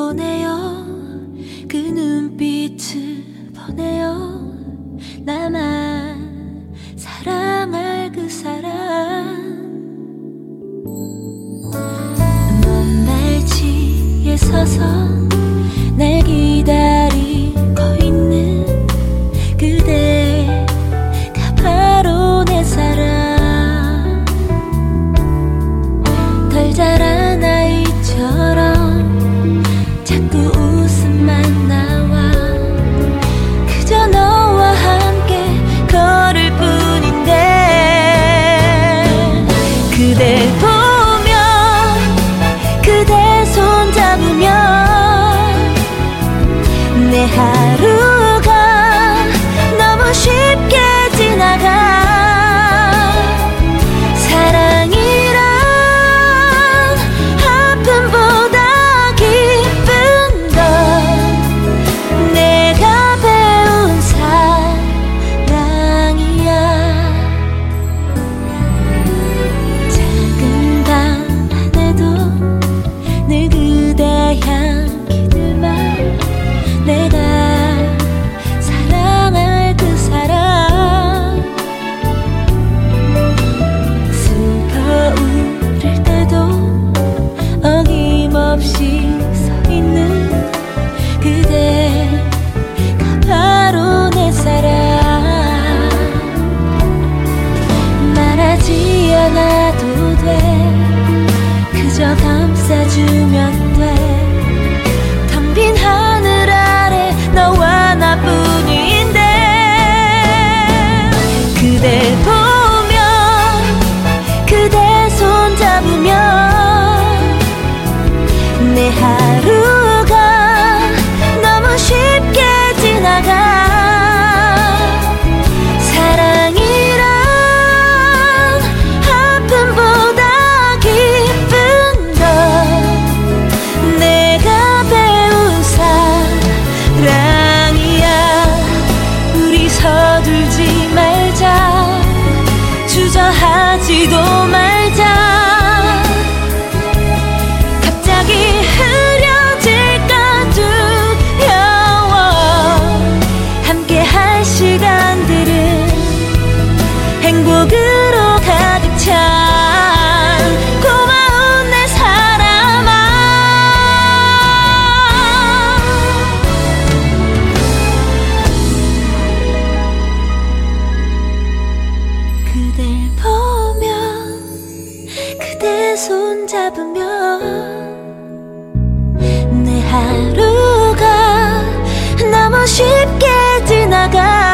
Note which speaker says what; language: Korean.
Speaker 1: 보내요. 그 눈빛을 보내요. 나만 사랑할 그 사람. 먼날지에 서서 날 기다리고 있는 그대. 하지도 말자. 갑자기 흐려질까 두려워. 함께 할 시간들은 행복으로 가득 차 고마운 내 사람아. 그댈 보 손잡으면 내 하루가 너무 쉽게 지나가